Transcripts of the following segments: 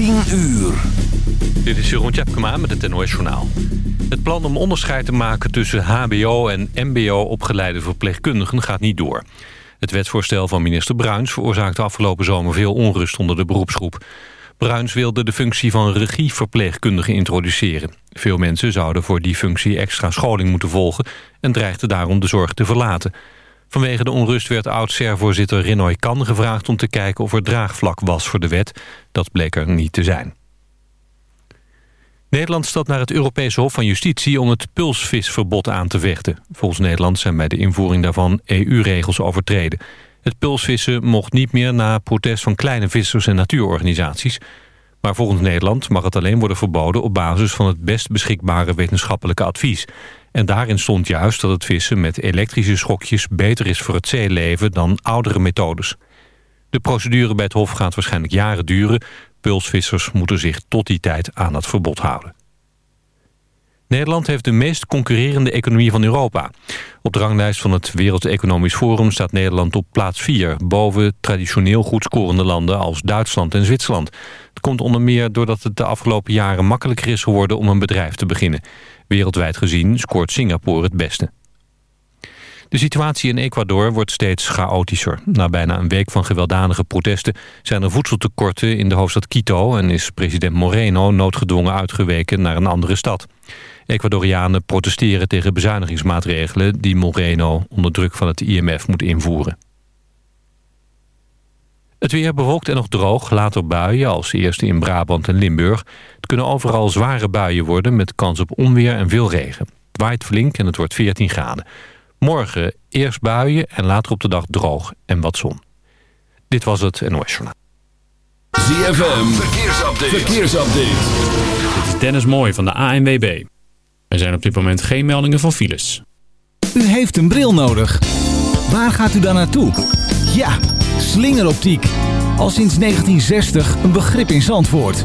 10 uur. Dit is Jeroen Tjepkema met het NOS Journaal. Het plan om onderscheid te maken tussen hbo- en mbo-opgeleide verpleegkundigen gaat niet door. Het wetsvoorstel van minister Bruins veroorzaakte afgelopen zomer veel onrust onder de beroepsgroep. Bruins wilde de functie van regieverpleegkundige introduceren. Veel mensen zouden voor die functie extra scholing moeten volgen... en dreigden daarom de zorg te verlaten. Vanwege de onrust werd oud-SER-voorzitter Rinoy Kan gevraagd... om te kijken of er draagvlak was voor de wet. Dat bleek er niet te zijn. Nederland stapt naar het Europese Hof van Justitie... om het pulsvisverbod aan te vechten. Volgens Nederland zijn bij de invoering daarvan EU-regels overtreden. Het pulsvissen mocht niet meer na protest van kleine vissers en natuurorganisaties. Maar volgens Nederland mag het alleen worden verboden... op basis van het best beschikbare wetenschappelijke advies. En daarin stond juist dat het vissen met elektrische schokjes... beter is voor het zeeleven dan oudere methodes. De procedure bij het Hof gaat waarschijnlijk jaren duren. Pulsvissers moeten zich tot die tijd aan het verbod houden. Nederland heeft de meest concurrerende economie van Europa. Op de ranglijst van het Wereld Economisch Forum staat Nederland op plaats 4... boven traditioneel goed scorende landen als Duitsland en Zwitserland. Het komt onder meer doordat het de afgelopen jaren makkelijker is geworden om een bedrijf te beginnen. Wereldwijd gezien scoort Singapore het beste. De situatie in Ecuador wordt steeds chaotischer. Na bijna een week van gewelddadige protesten zijn er voedseltekorten in de hoofdstad Quito... en is president Moreno noodgedwongen uitgeweken naar een andere stad. Ecuadorianen protesteren tegen bezuinigingsmaatregelen... die Moreno onder druk van het IMF moet invoeren. Het weer bewolkt en nog droog, later buien, als eerste in Brabant en Limburg. Het kunnen overal zware buien worden met kans op onweer en veel regen. Het waait flink en het wordt 14 graden. Morgen eerst buien en later op de dag droog en wat zon. Dit was het NOS Journaal. ZFM, verkeersupdate. verkeersupdate. Dit is Dennis Mooij van de ANWB. Er zijn op dit moment geen meldingen van files. U heeft een bril nodig. Waar gaat u dan naartoe? Ja, slingeroptiek. Al sinds 1960 een begrip in Zandvoort.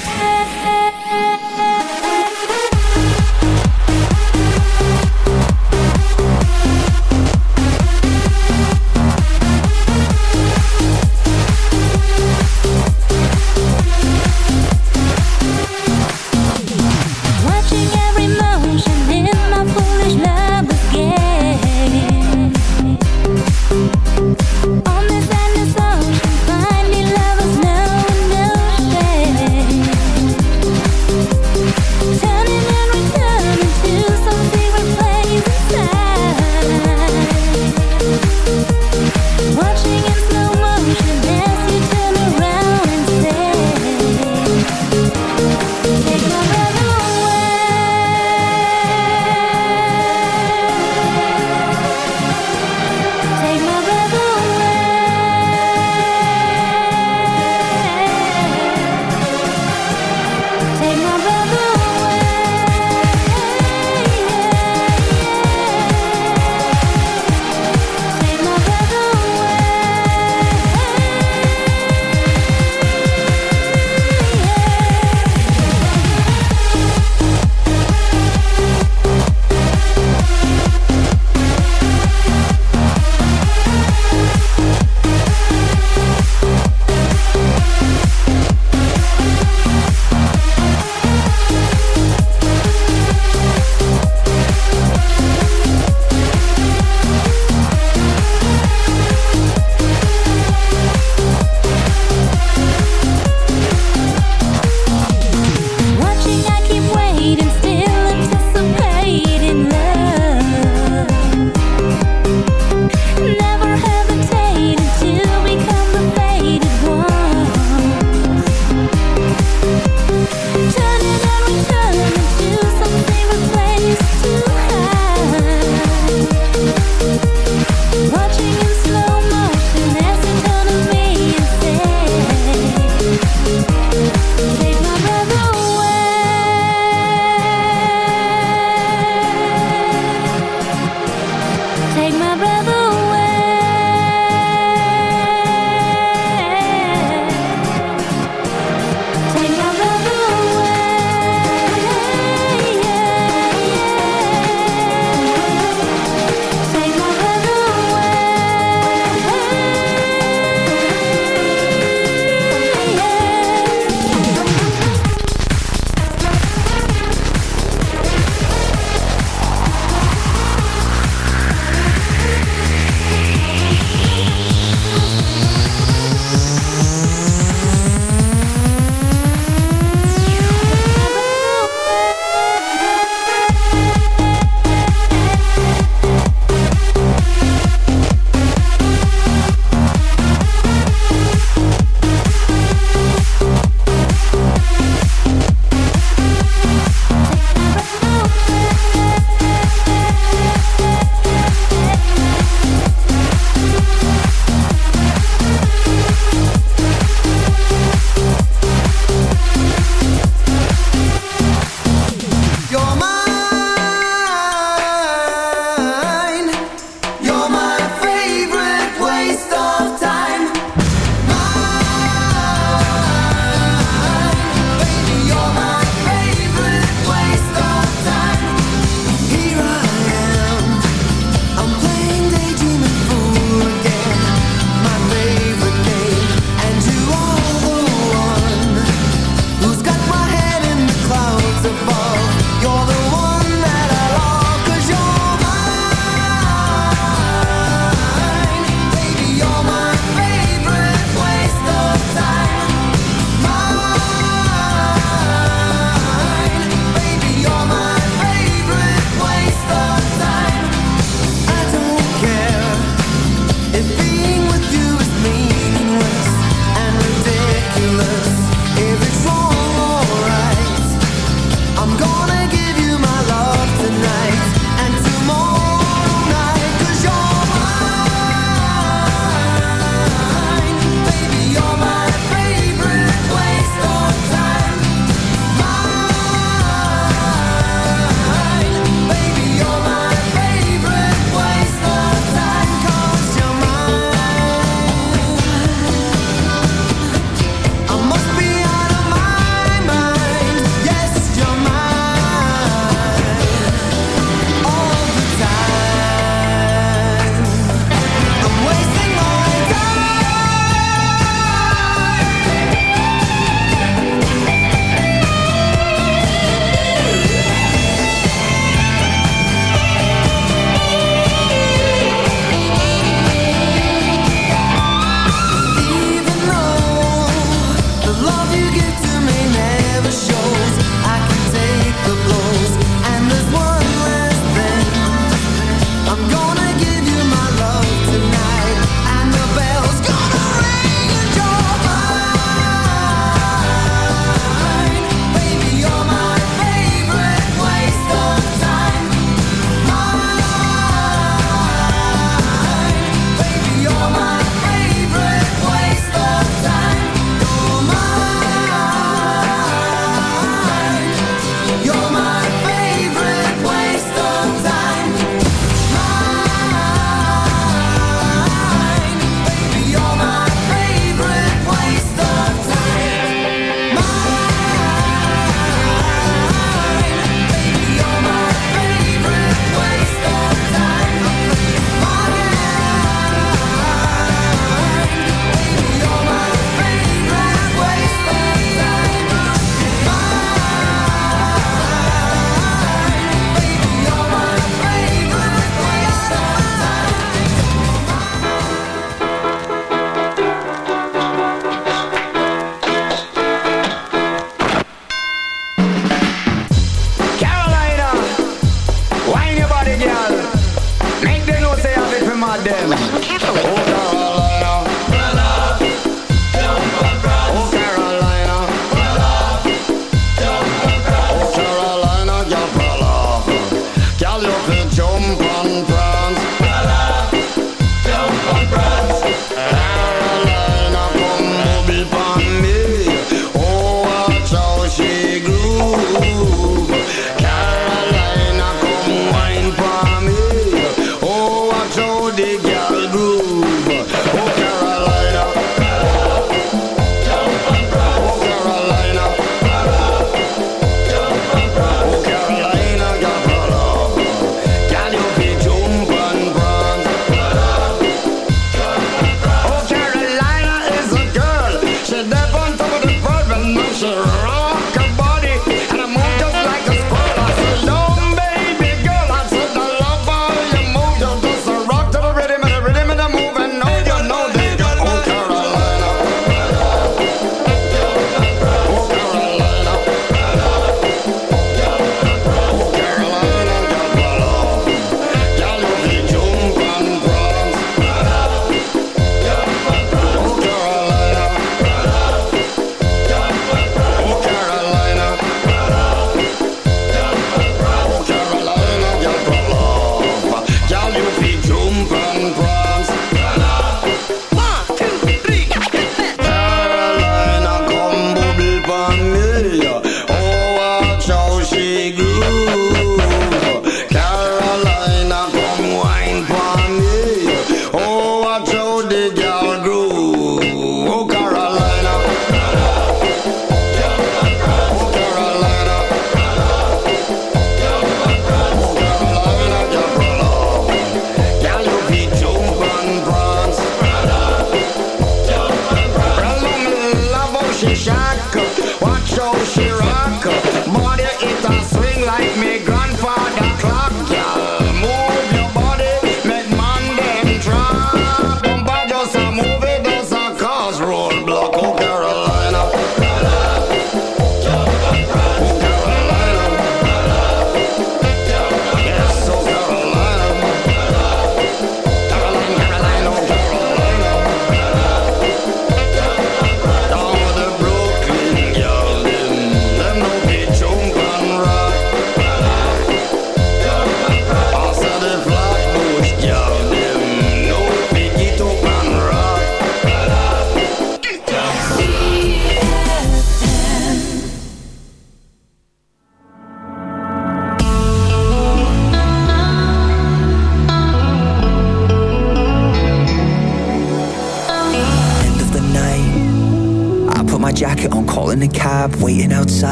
girl.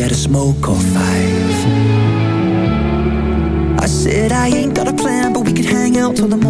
shared a smoke or five. I said I ain't got a plan, but we could hang out till the morning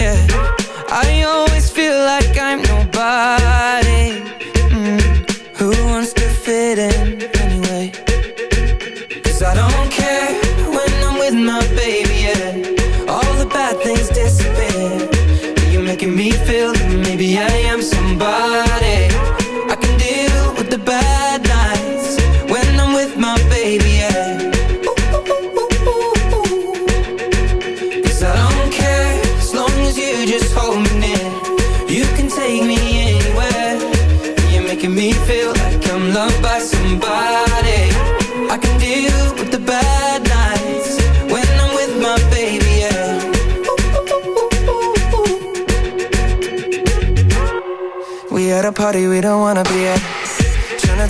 Yeah, I always feel like I'm nobody.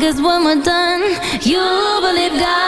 Cause when we're done, you'll believe God.